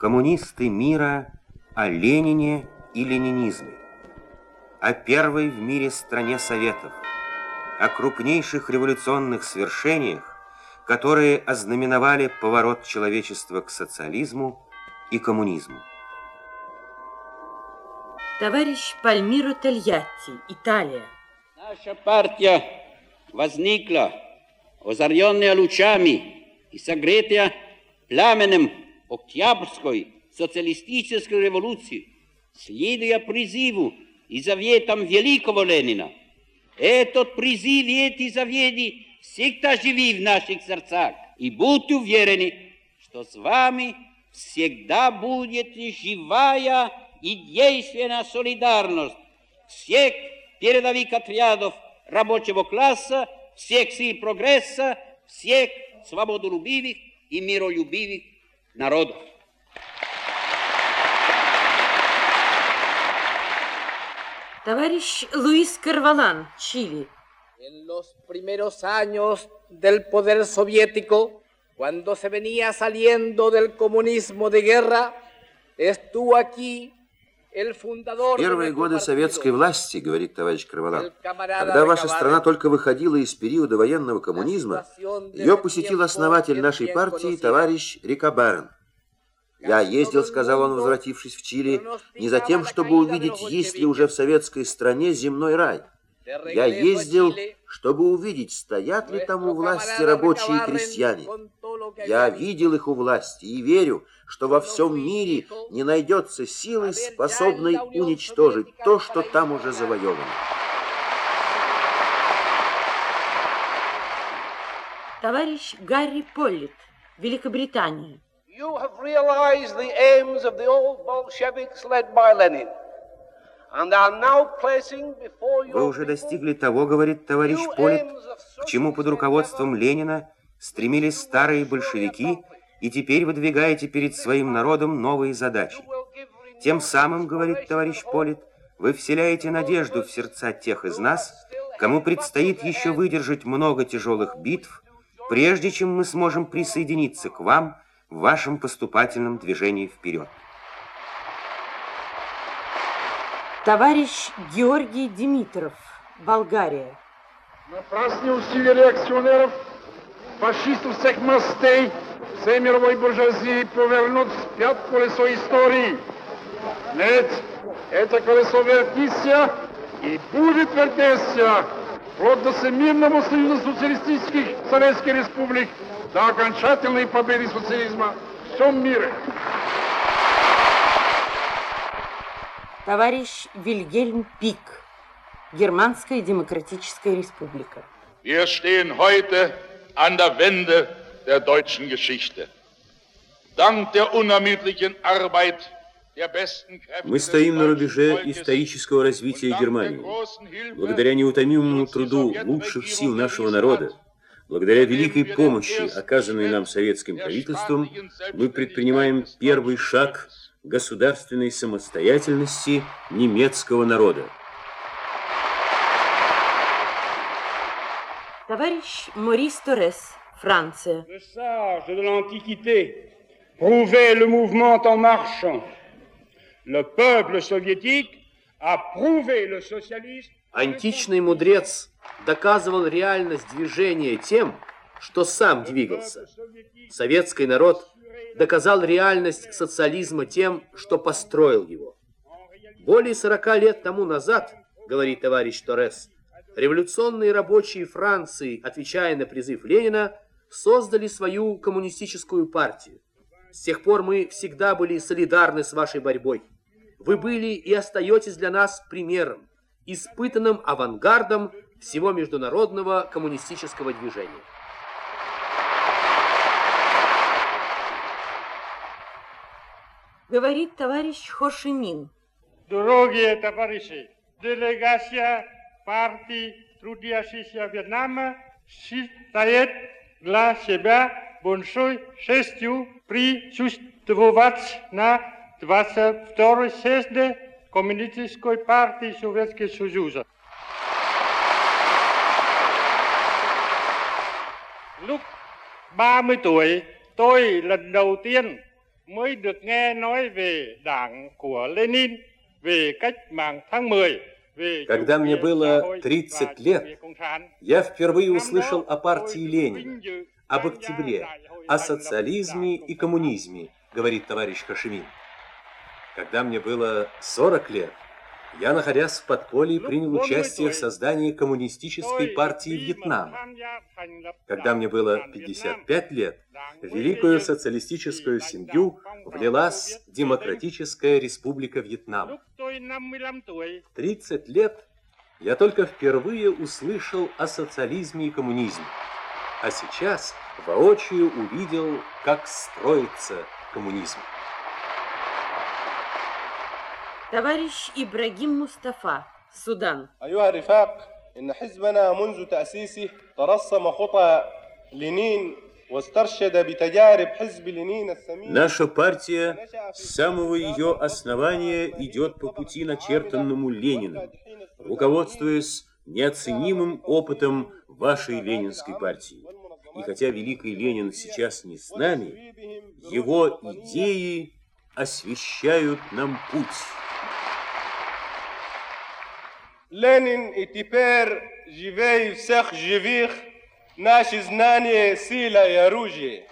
коммунисты мира о Ленине и ленинизме, о первой в мире стране Советов, о крупнейших революционных свершениях, которые ознаменовали поворот человечества к социализму и коммунизму. Товарищ Пальмиро Тольятти, Италия. Наша партия возникла, озаренная лучами и согретая пламенем Октябрьской социалистической революции, следуя призыву и заветам великого Ленина. Этот призыв и эти заветы всегда живи в наших сердцах. И будьте уверены, что с вами всегда будет живая и действенная солидарность всех передовых отрядов рабочего класса, всех сил прогресса, всех свободолюбивых и миролюбивых народов. Товарищ Луис Карвалан, Чили. En los primeros años del poder soviético, cuando se venía saliendo del comunismo de guerra, estuvo aquí Первые годы советской власти, говорит товарищ Кроволан, когда ваша страна только выходила из периода военного коммунизма, ее посетил основатель нашей партии, товарищ Рикабарен. Я ездил, сказал он, возвратившись в Чили, не за тем, чтобы увидеть, есть ли уже в советской стране земной рай. Я ездил, чтобы увидеть, стоят ли там у власти рабочие и крестьяне. Я видел их у власти и верю, что во всем мире не найдется силы, способной уничтожить то, что там уже завоевано. Товарищ Гарри Поллит, Великобритания. You have realized the aims of the old Bolsheviks led by Lenin. Вы уже достигли того, говорит товарищ Полит, к чему под руководством Ленина стремились старые большевики, и теперь выдвигаете перед своим народом новые задачи. Тем самым, говорит товарищ Полит, вы вселяете надежду в сердца тех из нас, кому предстоит еще выдержать много тяжелых битв, прежде чем мы сможем присоединиться к вам в вашем поступательном движении вперед. Товарищ Георгий Димитров, Болгария. Напрасни усилия реакционеров, фашистов всех мастей, всей мировой буржуазии повернут вспять колесо истории. Нет, это колесо вертится и будет вертеться вплоть до Всемирного союза социалистических советских республик, до окончательной победы социализма в всем мире. Товарищ Вильгельм Пик, Германская Демократическая Республика. Wir stehen heute an der Wende der deutschen Geschichte. Dank der unermüdlichen Arbeit мы стоим на рубеже исторического развития Германии. Благодаря неутомимому труду лучших сил нашего народа, благодаря великой помощи, оказанной нам советским правительством, мы предпринимаем первый шаг государственной самостоятельности немецкого народа. Товарищ Морис Торрес, Франция. Prouvait le mouvement en marche. Le peuple soviétique a prouvé le socialisme. Античный мудрец доказывал реальность движения тем, что сам двигался. Советский народ доказал реальность социализма тем, что построил его. Более 40 лет тому назад, говорит товарищ Торрес, революционные рабочие Франции, отвечая на призыв Ленина, создали свою коммунистическую партию. С тех пор мы всегда были солидарны с вашей борьбой. Вы были и остаетесь для нас примером, испытанным авангардом всего международного коммунистического движения. Говорит товарищ Хошимин. Дорогие товарищи, делегация партии трудящихся Вьетнама считает для себя большой честью присутствовать на 22-й съезде Коммунистической партии Советского Союза. Lúc 30 tuổi, tôi lần đầu tiên mới được nghe nói về đảng của Lenin, về cách mạng tháng 10, Когда мне было 30 лет, я впервые услышал о партии Ленина, об октябре, о социализме и коммунизме, говорит товарищ Хашимин. Когда мне было 40 лет, я, находясь в подполье, принял участие в создании коммунистической партии Вьетнама. Когда мне было 55 лет, в великую социалистическую семью влилась Демократическая Республика Вьетнам В 30 лет я только впервые услышал о социализме и коммунизме, а сейчас воочию увидел, как строится коммунизм. Товарищ Ибрагим Мустафа, Судан. أيها الرفاق إن حزبنا منذ تأسيسه ترسم خطى لينين Наша партия с самого ее основания идет по пути, начертанному Лениным, руководствуясь неоценимым опытом вашей ленинской партии. И хотя великий Ленин сейчас не с нами, его идеи освещают нам путь. Ленин и теперь живей всех живых, Naše znanje, sila je oružje.